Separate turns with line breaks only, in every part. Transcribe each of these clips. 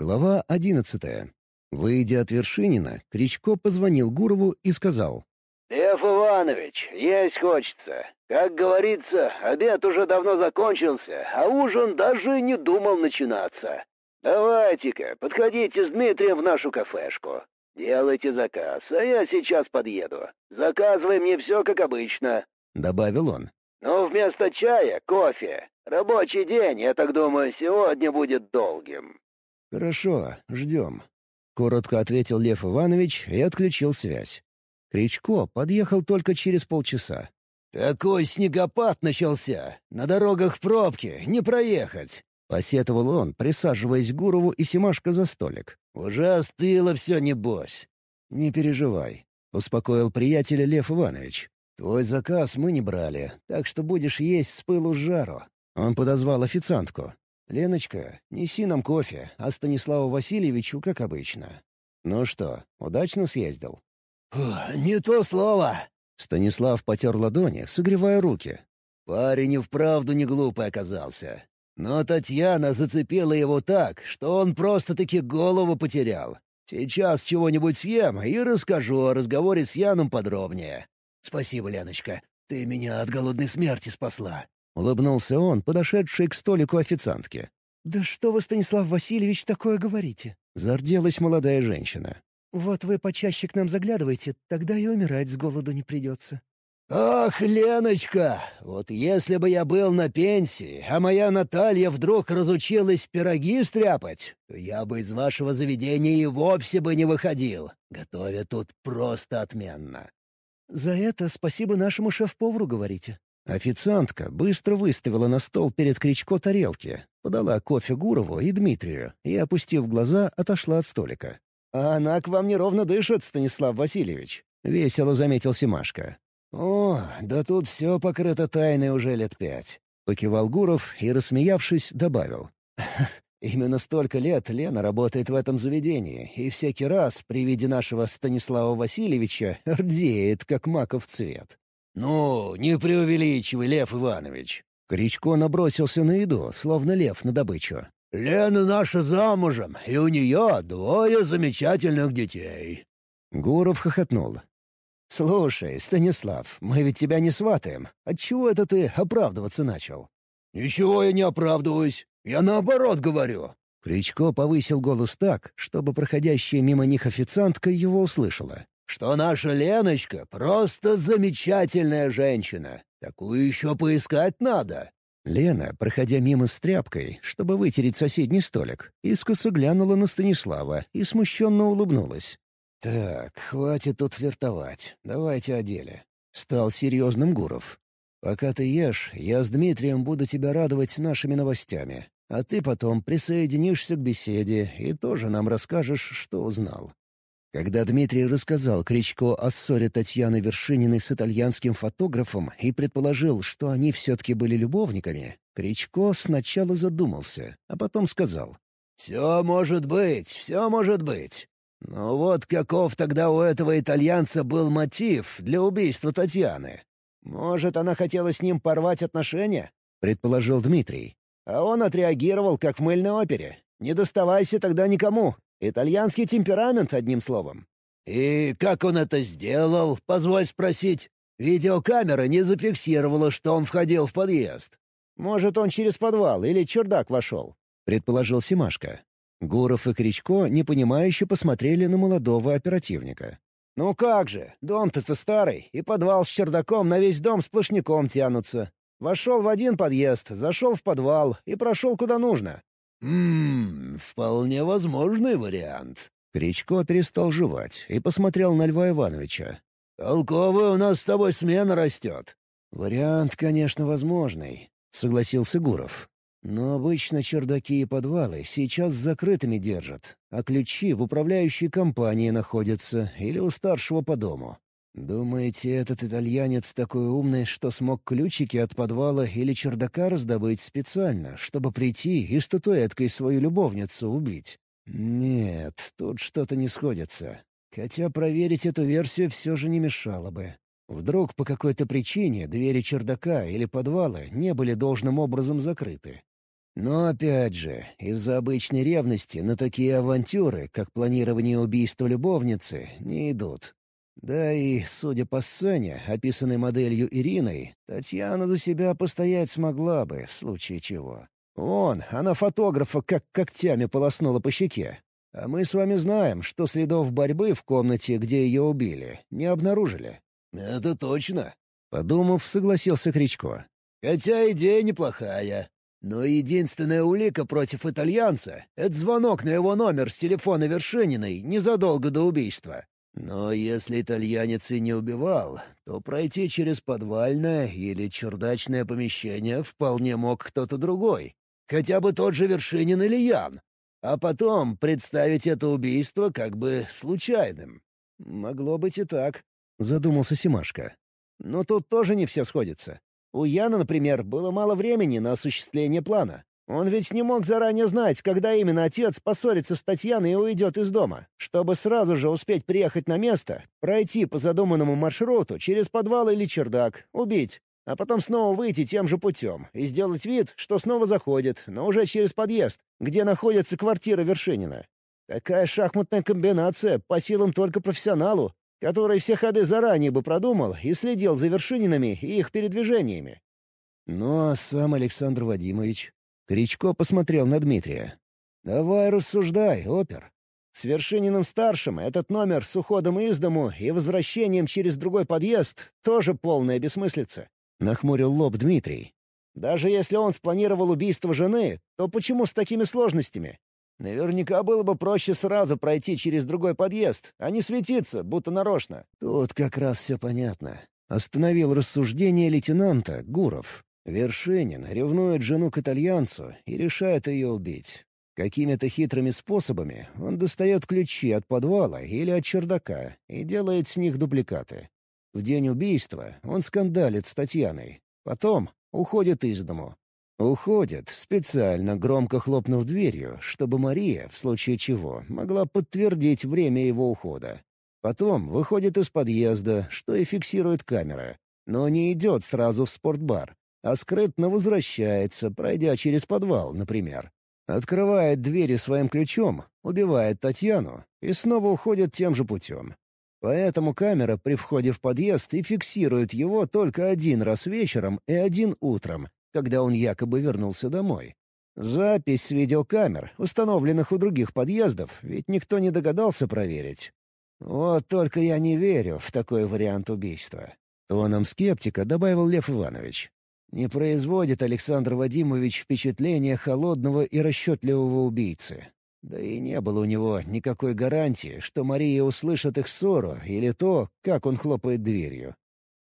Глава одиннадцатая. Выйдя от Вершинина, Кричко позвонил Гурову и сказал.
«Лев Иванович, есть хочется. Как говорится, обед уже давно закончился, а ужин даже не думал начинаться. Давайте-ка, подходите с Дмитрием в нашу кафешку. Делайте заказ, а я сейчас подъеду. Заказывай мне все как обычно», —
добавил он.
«Но вместо чая — кофе. Рабочий день, я так думаю, сегодня будет долгим».
«Хорошо, ждем», — коротко ответил Лев Иванович и отключил связь. Кричко подъехал только через полчаса.
«Такой снегопад начался! На дорогах пробки, не проехать!»
— посетовал он, присаживаясь к Гурову и Семашко за столик.
«Уже остыло все, небось!»
«Не переживай», — успокоил приятеля Лев Иванович. «Твой заказ мы не брали, так что будешь есть с пылу с жару». Он подозвал официантку. «Леночка, неси нам кофе, а Станиславу Васильевичу, как обычно». «Ну что, удачно съездил?»
«Не то слово!»
Станислав потер ладони, согревая руки.
Парень и вправду не глупый оказался. Но Татьяна зацепила его так, что он просто-таки голову потерял. Сейчас чего-нибудь съем и расскажу о разговоре с Яном подробнее. Спасибо, Леночка. Ты меня от голодной смерти спасла.
Улыбнулся он, подошедший к столику официантки.
«Да что вы, Станислав Васильевич, такое говорите?»
Зарделась молодая женщина.
«Вот вы почаще к нам заглядывайте, тогда и умирать с голоду не придется».
«Ах, Леночка, вот если бы я был на пенсии, а моя Наталья вдруг разучилась пироги стряпать, то я бы из вашего заведения и вовсе бы не выходил. Готовят тут просто отменно».
«За это спасибо нашему шеф-повару, говорите?»
Официантка быстро выставила на стол перед Кричко тарелки, подала кофе Гурову и Дмитрию и, опустив глаза, отошла от столика.
«А она к вам неровно дышит, Станислав Васильевич», —
весело заметил Семашко.
«О, да тут все покрыто тайной уже лет пять», —
покивал Гуров и, рассмеявшись, добавил.
«Именно столько лет Лена работает в этом заведении, и всякий раз при виде нашего Станислава Васильевича рдеет, как маков цвет». «Ну, не преувеличивай, Лев Иванович».
Кричко набросился на еду, словно лев на добычу.
«Лена наша замужем, и у нее двое замечательных детей».
Гуров хохотнул.
«Слушай, Станислав, мы ведь тебя не сватаем. Отчего это ты оправдываться начал?» «Ничего я не оправдываюсь. Я наоборот говорю».
Кричко повысил голос так, чтобы проходящая мимо них официантка его услышала.
«Что наша Леночка просто замечательная женщина. Такую еще поискать надо.
Лена, проходя мимо с тряпкой, чтобы вытереть соседний столик, искоса глянула на Станислава и смущенно улыбнулась.
«Так, хватит тут флиртовать. Давайте о деле».
Стал серьезным Гуров. «Пока ты ешь, я с Дмитрием буду тебя радовать нашими новостями. А ты потом присоединишься к беседе и тоже нам расскажешь, что узнал. Когда Дмитрий рассказал Кричко о ссоре Татьяны Вершининой с итальянским фотографом и предположил, что они все-таки были любовниками, Кричко сначала задумался, а потом сказал.
«Все может быть, все может быть. Но вот каков тогда у этого итальянца был мотив для убийства Татьяны? Может, она хотела с ним порвать отношения?»
— предположил Дмитрий.
«А он отреагировал, как в мыльной опере. Не доставайся тогда никому, Итальянский темперамент, одним словом. И как он это сделал, позволь спросить? Видеокамера не зафиксировала, что он входил в подъезд. Может, он через подвал или чердак вошел, —
предположил Симашко. Гуров и Кричко непонимающе посмотрели на молодого оперативника.
«Ну как же, дом-то старый, и подвал с чердаком на весь дом сплошняком тянутся. Вошел в один подъезд, зашел в подвал и прошел куда нужно. «Ммм, вполне возможный вариант».
Кричко перестал жевать и посмотрел на Льва Ивановича.
«Толковая у нас с тобой смена растет».
«Вариант, конечно, возможный», — согласился Гуров. «Но обычно чердаки и подвалы сейчас закрытыми держат, а ключи в управляющей компании находятся или у старшего по дому. «Думаете, этот итальянец такой умный, что смог ключики от подвала или чердака раздобыть специально, чтобы прийти и статуэткой свою любовницу убить?» «Нет, тут что-то не сходится. Хотя проверить эту версию все же не мешало бы. Вдруг по какой-то причине двери чердака или подвала не были должным образом закрыты. Но опять же, из-за обычной ревности на такие авантюры, как планирование убийства любовницы, не идут. Да и, судя по сцене, описанной моделью Ириной, Татьяна за себя постоять смогла бы, в случае чего. Вон, она фотографа как когтями полоснула по щеке. А мы с вами знаем, что следов борьбы в комнате, где ее убили, не обнаружили.
«Это точно», —
подумав, согласился Кричко.
«Хотя идея неплохая. Но единственная улика против итальянца — это звонок на его номер с телефона Вершининой незадолго до убийства. Но если итальянец и не убивал, то пройти через подвальное или чердачное помещение вполне мог кто-то другой. Хотя бы тот же Вершинин или Ян. А потом представить это убийство как бы случайным.
«Могло быть и так», — задумался Симашка. «Но тут тоже не все сходится. У Яна, например, было мало времени на осуществление плана. Он ведь не мог заранее знать, когда именно отец поссорится с Татьяной и уйдет из дома, чтобы сразу же успеть приехать на место, пройти по задуманному маршруту через подвал или чердак, убить, а потом снова выйти тем же путем и сделать вид, что снова заходит, но уже через подъезд, где находится квартира Вершинина. Такая шахматная комбинация по силам только профессионалу, который все ходы заранее бы продумал и следил за Вершининами и их передвижениями. Ну а сам Александр Вадимович Кричко посмотрел на Дмитрия. «Давай рассуждай, опер. С Вершининым-старшим этот номер с уходом из дому и возвращением через другой подъезд — тоже полная бессмыслица», — нахмурил лоб Дмитрий. «Даже если он спланировал убийство жены, то почему с такими сложностями? Наверняка было бы проще сразу пройти через другой подъезд, а не светиться, будто нарочно». «Тут как раз все понятно», — остановил рассуждение лейтенанта Гуров. Вершинин ревнует жену к итальянцу и решает ее убить. Какими-то хитрыми способами он достает ключи от подвала или от чердака и делает с них дубликаты. В день убийства он скандалит с Татьяной. Потом уходит из дому. Уходит, специально громко хлопнув дверью, чтобы Мария, в случае чего, могла подтвердить время его ухода. Потом выходит из подъезда, что и фиксирует камера, но не идет сразу в спортбар, а скрытно возвращается, пройдя через подвал, например. Открывает двери своим ключом, убивает Татьяну и снова уходит тем же путем. Поэтому камера при входе в подъезд и фиксирует его только один раз вечером и один утром, когда он якобы вернулся домой. Запись с видеокамер, установленных у других подъездов, ведь никто не догадался проверить. Вот только я не верю в такой вариант убийства. Тоном скептика добавил Лев Иванович. Не производит Александр Вадимович впечатления холодного и расчетливого убийцы. Да и не было у него никакой гарантии, что Мария услышит их ссору или то, как он хлопает дверью.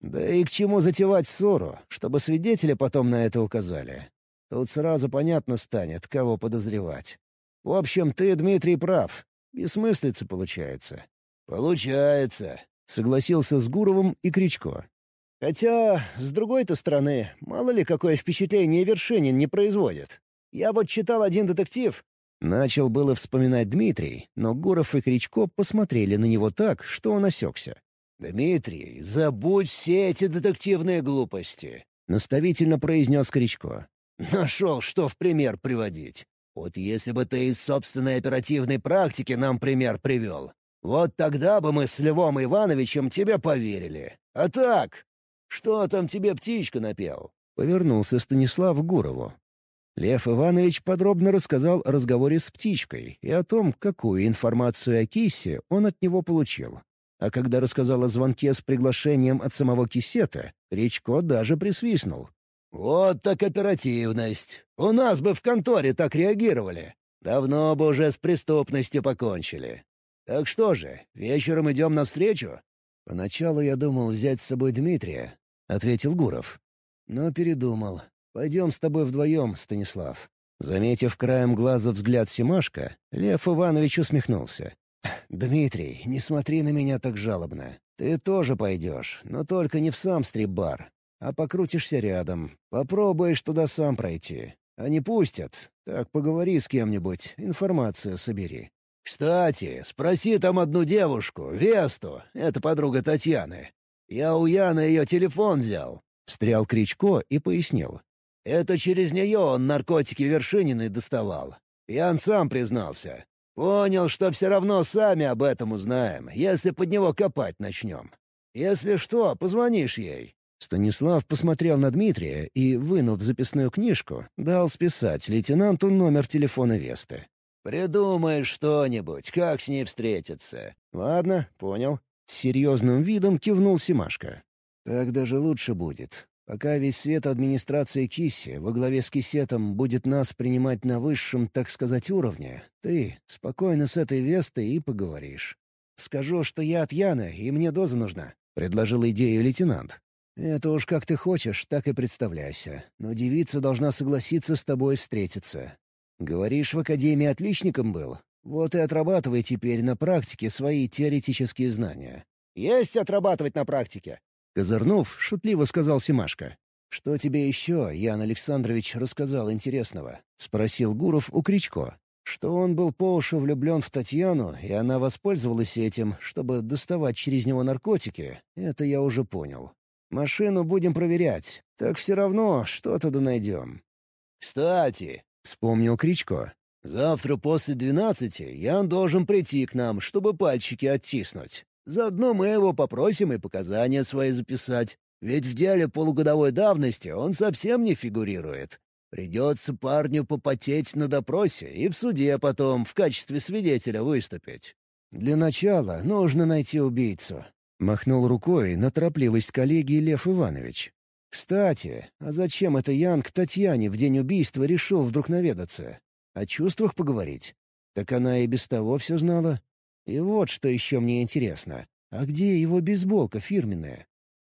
Да и к чему затевать ссору, чтобы свидетели потом на это указали? Тут сразу понятно станет, кого подозревать. В общем, ты, Дмитрий, прав. Бессмыслица получается.
«Получается», —
согласился с Гуровым и Кричко. Хотя, с другой-то стороны, мало ли какое впечатление Вершинин не производит. Я вот читал один детектив. Начал было вспоминать Дмитрий, но Гуров и Кричко посмотрели на него так, что он осекся.
«Дмитрий, забудь все эти детективные глупости», — наставительно произнес Кричко. «Нашел, что в пример приводить. Вот если бы ты из собственной оперативной практики нам пример привел, вот тогда бы мы с Львом Ивановичем тебе поверили. А так, «Что там тебе птичка напел?»
— повернулся Станислав Гурову. Лев Иванович подробно рассказал о разговоре с птичкой и о том, какую информацию о Кисе он от него получил. А когда рассказал о звонке с приглашением от самого Кисета, Речко даже присвистнул.
«Вот так оперативность! У нас бы в конторе так реагировали. Давно бы уже с преступностью покончили. Так что же, вечером идем навстречу?»
«Поначалу я думал взять с собой Дмитрия», — ответил Гуров. «Но передумал. Пойдем с тобой вдвоем, Станислав». Заметив краем глаза взгляд Симашка, Лев Иванович усмехнулся. «Дмитрий, не смотри на меня так жалобно. Ты тоже пойдешь, но только не в сам стрип-бар, а покрутишься рядом. Попробуешь туда сам пройти. А не пустят. Так поговори с кем-нибудь, информацию собери.
«Кстати, спроси там одну девушку, Весту, это подруга Татьяны. Я у Яны ее телефон взял».
Встрял Кричко и пояснил.
Это через нее он наркотики Вершинины доставал. Ян сам признался. Понял, что все равно сами об этом узнаем, если под него копать начнем. Если что, позвонишь ей».
Станислав посмотрел на Дмитрия и, вынув записную книжку, дал списать лейтенанту номер телефона Весты.
«Придумаешь что-нибудь, как с ней встретиться».
«Ладно, понял». С серьезным видом кивнул Симашка. «Так даже лучше будет. Пока весь свет администрации Кисси во главе с Кисетом будет нас принимать на высшем, так сказать, уровне, ты спокойно с этой Вестой и поговоришь. Скажу, что я от Яны, и мне доза нужна», — предложил идею лейтенант. «Это уж как ты хочешь, так и представляйся. Но девица должна согласиться с тобой встретиться. Говоришь, в академии отличником был? Вот и отрабатывай теперь на практике свои теоретические знания».
«Есть отрабатывать на практике»,
Козырнув, шутливо сказал Симашка. «Что тебе еще, Ян Александрович, рассказал интересного?» — спросил Гуров у Кричко. Что он был по уши влюблен в Татьяну, и она воспользовалась этим, чтобы доставать через него наркотики, это я уже понял. Машину будем проверять, так все равно что-то да найдем.
«Кстати», — вспомнил Кричко, — «завтра после двенадцати Ян должен прийти к нам, чтобы пальчики оттиснуть. Заодно мы его попросим и показания свои записать. Ведь в деле полугодовой давности он совсем не фигурирует. Придется парню попотеть на допросе и в суде потом в качестве свидетеля выступить.
«Для начала нужно найти убийцу», — махнул рукой на торопливость коллеги Лев Иванович. «Кстати, а зачем это Ян к Татьяне в день убийства решил вдруг наведаться? О чувствах поговорить? Так она и без того все знала. И вот что еще мне интересно. А где его бейсболка фирменная?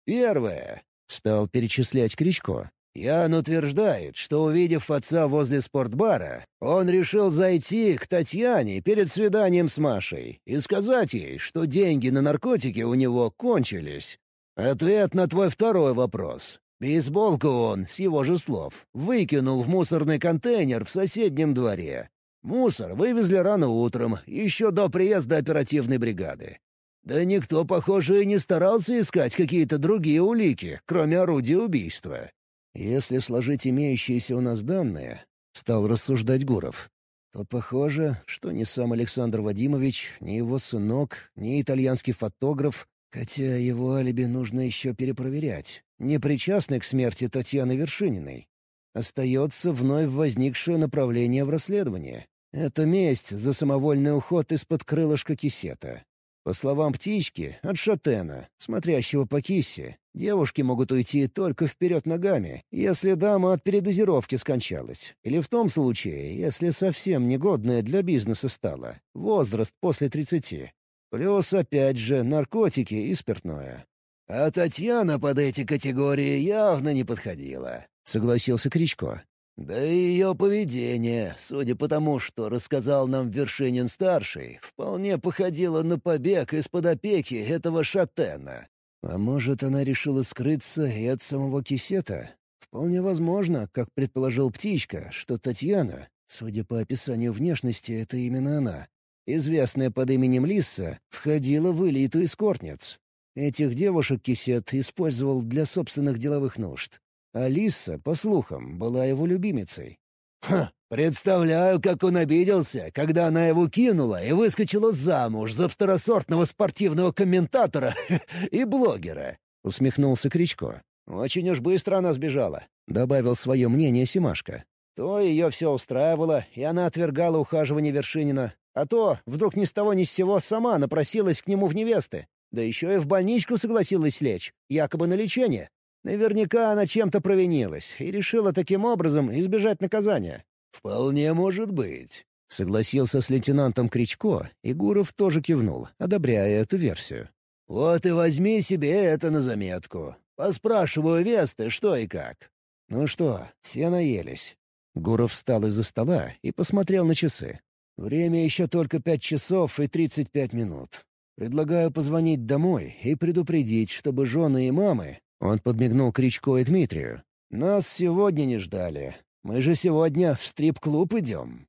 «Первое», — стал перечислять Кричко. Ян утверждает, что, увидев отца возле спортбара, он решил зайти к Татьяне перед свиданием с Машей и сказать ей, что деньги на наркотики у него кончились. Ответ на твой второй вопрос. Бейсболку он, с его же слов, выкинул в мусорный контейнер в соседнем дворе. Мусор вывезли рано утром, еще до приезда оперативной бригады. Да никто, похоже, и не старался искать какие-то другие улики, кроме орудия убийства.
«Если сложить имеющиеся у нас данные», — стал рассуждать Гуров, то похоже, что ни сам Александр Вадимович, ни его сынок, ни итальянский фотограф, хотя его алиби нужно еще перепроверять, не причастны к смерти Татьяны Вершининой. Остается вновь возникшее направление в расследовании. Это месть за самовольный уход из-под крылышка кисета. По словам птички, от шатена, смотрящего по кисе, девушки могут уйти только вперед ногами, если дама от передозировки скончалась, или в том случае, если совсем негодная для бизнеса стала, возраст после тридцати. Плюс, опять же, наркотики и спиртное.
«А Татьяна под эти категории явно не подходила», — согласился Кричко. Да и ее поведение, судя по тому, что рассказал нам Вершинин-старший, вполне походило на побег из-под опеки этого шатена.
А может, она решила скрыться и от самого кисета? Вполне возможно, как предположил Птичка, что Татьяна, судя по описанию внешности, это именно она, известная под именем Лисса, входила в элиту эскортниц. Этих девушек кисет использовал для собственных деловых нужд. Алиса, по слухам, была его любимицей.
«Ха! Представляю, как он обиделся, когда она его кинула и выскочила замуж за второсортного спортивного комментатора и блогера», — усмехнулся Кричко.
«Очень уж быстро она сбежала», —
добавил свое мнение Симашка.
«То ее все устраивало, и она отвергала ухаживание Вершинина, а то, вдруг ни с того ни с сего, сама напросилась к нему в невесты. Да еще и в больничку согласилась лечь, якобы на лечение. Наверняка она чем-то провинилась и решила таким образом избежать наказания.
«Вполне может быть», —
согласился с лейтенантом Кричко, и Гуров тоже кивнул, одобряя эту версию.
«Вот и возьми себе это на заметку. Поспрашиваю Весты, что и как».
«Ну что, все наелись?» Гуров встал из-за стола и посмотрел на часы. «Время еще только пять часов и тридцать пять минут. Предлагаю позвонить домой и предупредить, чтобы жены и мамы он подмигнул Кричко и Дмитрию. «Нас сегодня не ждали. Мы же сегодня в стрип-клуб идем».